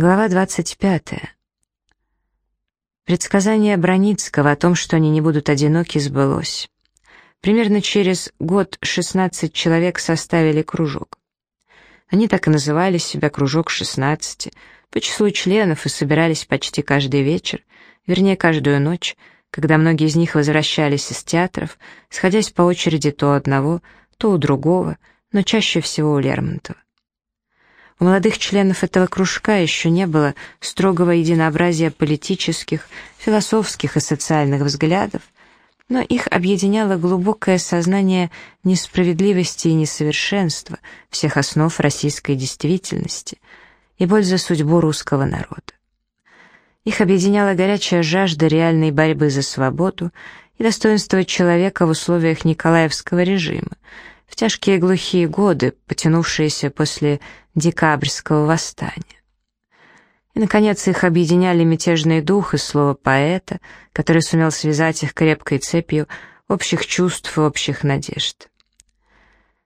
Глава 25. Предсказание Броницкого о том, что они не будут одиноки, сбылось. Примерно через год 16 человек составили кружок. Они так и называли себя «Кружок 16», по числу членов и собирались почти каждый вечер, вернее, каждую ночь, когда многие из них возвращались из театров, сходясь по очереди то у одного, то у другого, но чаще всего у Лермонтова. У молодых членов этого кружка еще не было строгого единообразия политических, философских и социальных взглядов, но их объединяло глубокое сознание несправедливости и несовершенства всех основ российской действительности и боль за судьбу русского народа. Их объединяла горячая жажда реальной борьбы за свободу и достоинство человека в условиях Николаевского режима, в тяжкие глухие годы, потянувшиеся после декабрьского восстания. И, наконец, их объединяли мятежный дух и слово поэта, который сумел связать их крепкой цепью общих чувств и общих надежд.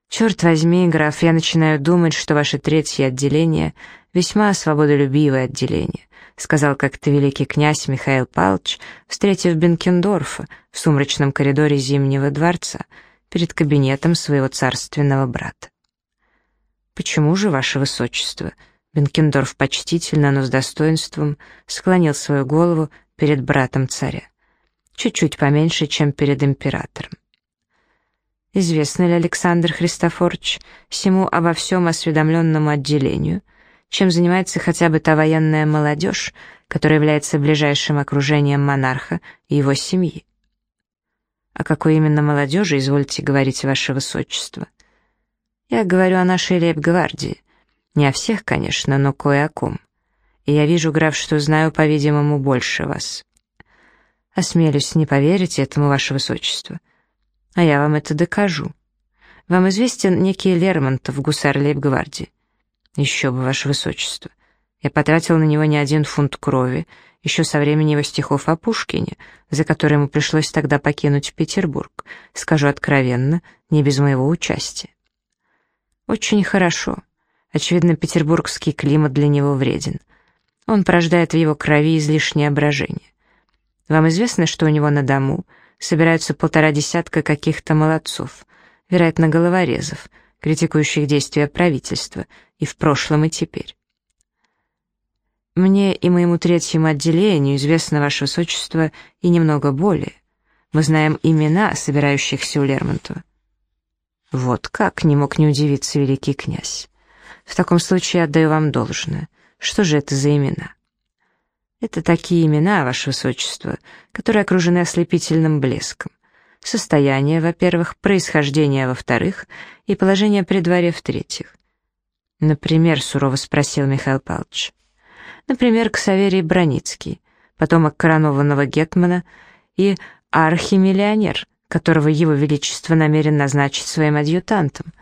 «Черт возьми, граф, я начинаю думать, что ваше третье отделение весьма свободолюбивое отделение», сказал как-то великий князь Михаил Павлович, встретив Бенкендорфа в сумрачном коридоре Зимнего дворца перед кабинетом своего царственного брата. «Почему же, ваше высочество?» Бенкендорф почтительно, но с достоинством склонил свою голову перед братом царя. Чуть-чуть поменьше, чем перед императором. Известно ли Александр Христофорович всему обо всем осведомленному отделению, чем занимается хотя бы та военная молодежь, которая является ближайшим окружением монарха и его семьи? О какой именно молодежи, извольте говорить, ваше высочество? Я говорю о нашей лейб-гвардии. Не о всех, конечно, но кое о ком. И я вижу, граф, что знаю, по-видимому, больше вас. Осмелюсь не поверить этому, ваше высочество. А я вам это докажу. Вам известен некий Лермонтов, гусар лейб-гвардии? Еще бы, ваше высочество. Я потратил на него не один фунт крови, еще со времени его стихов о Пушкине, за которые ему пришлось тогда покинуть Петербург. Скажу откровенно, не без моего участия. Очень хорошо. Очевидно, петербургский климат для него вреден. Он порождает в его крови излишнее брожение. Вам известно, что у него на дому собираются полтора десятка каких-то молодцов, вероятно, головорезов, критикующих действия правительства и в прошлом, и теперь. Мне и моему третьему отделению известно, Ваше Высочество, и немного более. Мы знаем имена собирающихся у Лермонтова. Вот как не мог не удивиться великий князь. В таком случае отдаю вам должное. Что же это за имена? Это такие имена, ваше высочество, которые окружены ослепительным блеском. Состояние, во-первых, происхождение, во-вторых, и положение при дворе, в-третьих. Например, сурово спросил Михаил Павлович. Например, Ксаверий Броницкий, потомок коронованного гетмана и архимиллионер, которого его величество намерен назначить своим адъютантом.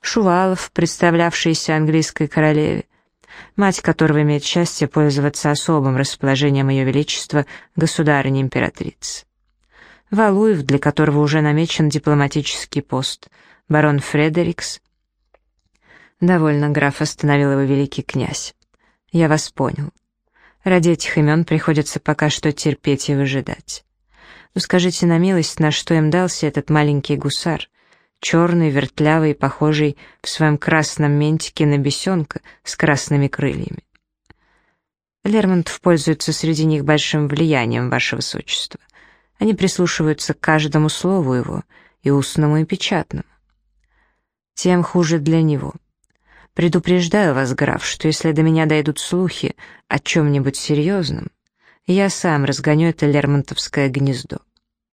Шувалов, представлявшийся английской королеве, мать которого имеет счастье пользоваться особым расположением ее величества государыни-императрицы. Валуев, для которого уже намечен дипломатический пост, барон Фредерикс. Довольно граф остановил его великий князь. Я вас понял. Ради этих имен приходится пока что терпеть и выжидать. Ну скажите на милость, на что им дался этот маленький гусар, черный, вертлявый, похожий в своем красном ментике на бесенка с красными крыльями. Лермонтов пользуется среди них большим влиянием, ваше высочество. Они прислушиваются к каждому слову его, и устному, и печатному. Тем хуже для него. Предупреждаю вас, граф, что если до меня дойдут слухи о чем-нибудь серьезном, я сам разгоню это лермонтовское гнездо.